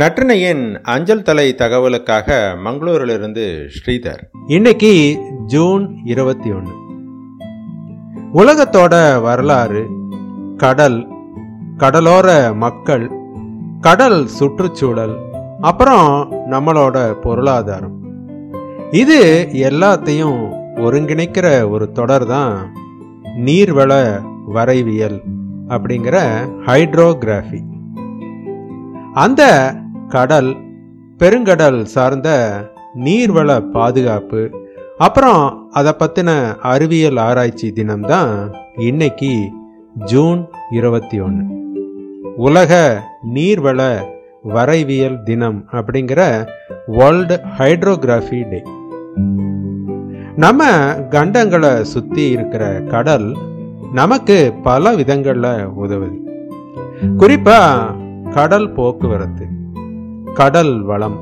நற்றினையின் அஞ்சல் தலை தகவலுக்காக மங்களூரிலிருந்து ஸ்ரீதர். இன்னைக்கு ஜூன் இருபத்தி ஒன்று உலகத்தோட வரலாறு கடல் கடலோர மக்கள் கடல் சுற்றுச்சூழல் அப்புறம் நம்மளோட பொருளாதாரம். இது எல்லாத்தையும் ஒருங்கிணைக்கிற ஒரு தொடர் தான் நீர்வள வரைவியல் அப்படிங்கிற ஹைட்ரோகிராஃபி. அந்த கடல் பெருங்கடல் சார்ந்த நீர்வள பாதுகாப்பு. அப்புறம் அதை பற்றின அறிவியல் ஆராய்ச்சி தினம்தான் இன்னைக்கு ஜூன் இருபத்தி ஒன்று உலக நீர்வள வரைவியல் தினம் அப்படிங்கிற வேர்ல்டு ஹைட்ரோகிராஃபி டே நம்ம கண்டங்களை சுற்றி இருக்கிற கடல் நமக்கு பல விதங்களில் உதவுது. குறிப்பாக கடல் போக்குவரத்து. கடல் வளம்.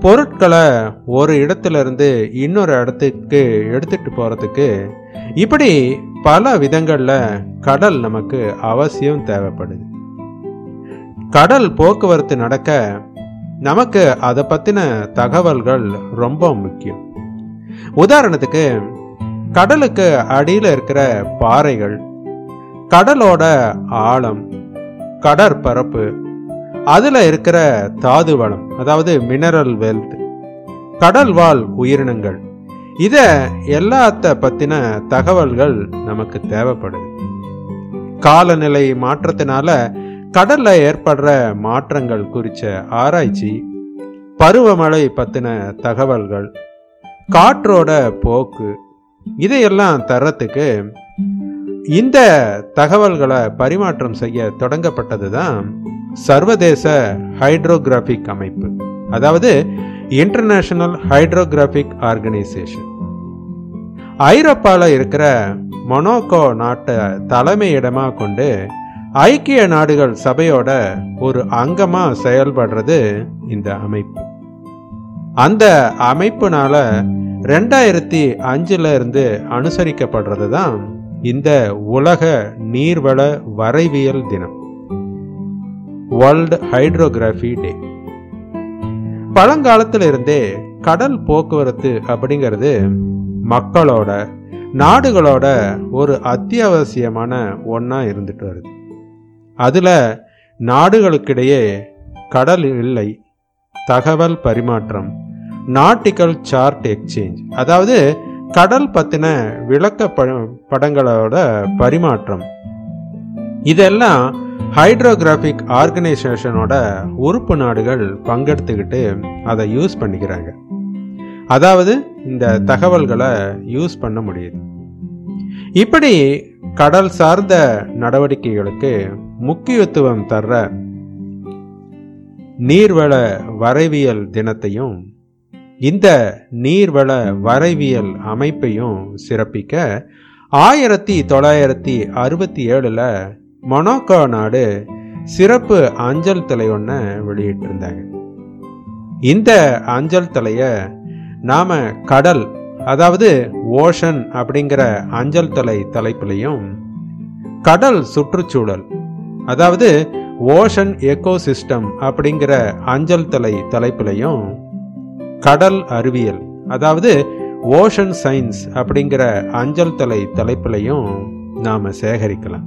பொருட்களை ஒரு இடத்துல இருந்து இன்னொரு இடத்துக்கு எடுத்துட்டு போகிறதுக்கு இப்படி பல விதங்களில் கடல் நமக்கு அவசியம் தேவைப்படுது. கடல் போக்குவரத்து நடக்க நமக்கு அதை பற்றின தகவல்கள் ரொம்ப முக்கியம். உதாரணத்துக்கு கடலுக்கு அடியில் இருக்கிற பாறைகள் கடலோட ஆழம் கடற்பரப்பு அதில் இருக்கிற தாது வளம் அதாவது மினரல் வெல்த் கடல் வாழ் உயிரினங்கள் இதை எல்லாத்த பற்றின தகவல்கள் நமக்கு தேவைப்படுது. காலநிலை மாற்றத்தினால கடல்ல ஏற்படுற மாற்றங்கள் குறித்த ஆராய்ச்சி பருவமழை பற்றின தகவல்கள் காற்றோட போக்கு இதையெல்லாம் தரத்துக்கு இந்த தகவல்களை பரிமாற்றம் செய்ய தொடங்கப்பட்டது தான் சர்வதேச ஹைட்ரோகிராஃபிக் அமைப்பு அதாவது இன்டர்நேஷனல் ஹைட்ரோகிராஃபிக் ஆர்கனைசேஷன் ஐரோப்பாவில் இருக்கிற மொனோக்கோ நாட்டை தலைமையிடமாக கொண்டு ஐக்கிய நாடுகள் சபையோட ஒரு அங்கமாக செயல்படுறது இந்த அமைப்பு. அந்த அமைப்புனால ரெண்டாயிரத்தி அஞ்சுல இருந்து அனுசரிக்கப்படுறது தான் இந்த உலக நீர்வள வரைவியல் தினம். வேர்ல்டு ஹைட்ரோகிராஃபி டே பழங்காலத்துல இருந்தே கடல் போக்குவரத்து அப்படிங்கிறது மக்களோட நாடுகளோட ஒரு அத்தியாவசியமான ஒன்றா இருந்துட்டு வருது. அதில் நாடுகளுக்கிடையே கடல் இல்லை தகவல் பரிமாற்றம் நாட்டிக்கல் சார்ட் எக்ஸ்சேஞ்ச் அதாவது கடல் பற்றின விளக்க படங்களோட பரிமாற்றம். இதெல்லாம் ஹைட்ரோகிராஃபிக் ஆர்கனைசேஷனோட உறுப்பு நாடுகள் பங்கெடுத்துக்கிட்டு அதை யூஸ் பண்ணிக்கிறாங்க. அதாவது இந்த தகவல்களை யூஸ் பண்ண முடியுது. இப்படி கடல் சார்ந்த நடவடிக்கைகளுக்கு முக்கியத்துவம் தர்ற நீர்வள வரைவியல் தினத்தையும் இந்த நீர்வள வரைவியல் அமைப்பையும் சிறப்பிக்க ஆயிரத்தி தொள்ளாயிரத்தி அறுபத்தி ஏழில் மொனாக்கோ நாடு சிறப்பு அஞ்சல் தலை ஒன்று வெளியிட்டிருந்தாங்க. இந்த அஞ்சல் தலையை நாம் கடல் அதாவது ஓஷன் அப்படிங்கிற அஞ்சல் தலை தலைப்பிலையும் கடல் சுற்றுச்சூழல் அதாவது ஓஷன் எக்கோசிஸ்டம் அப்படிங்கிற அஞ்சல் தலை தலைப்பிலையும் கடல் அறிவியல் அதாவது ஓஷன் சயின்ஸ் அப்படிங்கிற அஞ்சல் தலை தலைப்பிலையும் நாம் சேகரிக்கலாம்.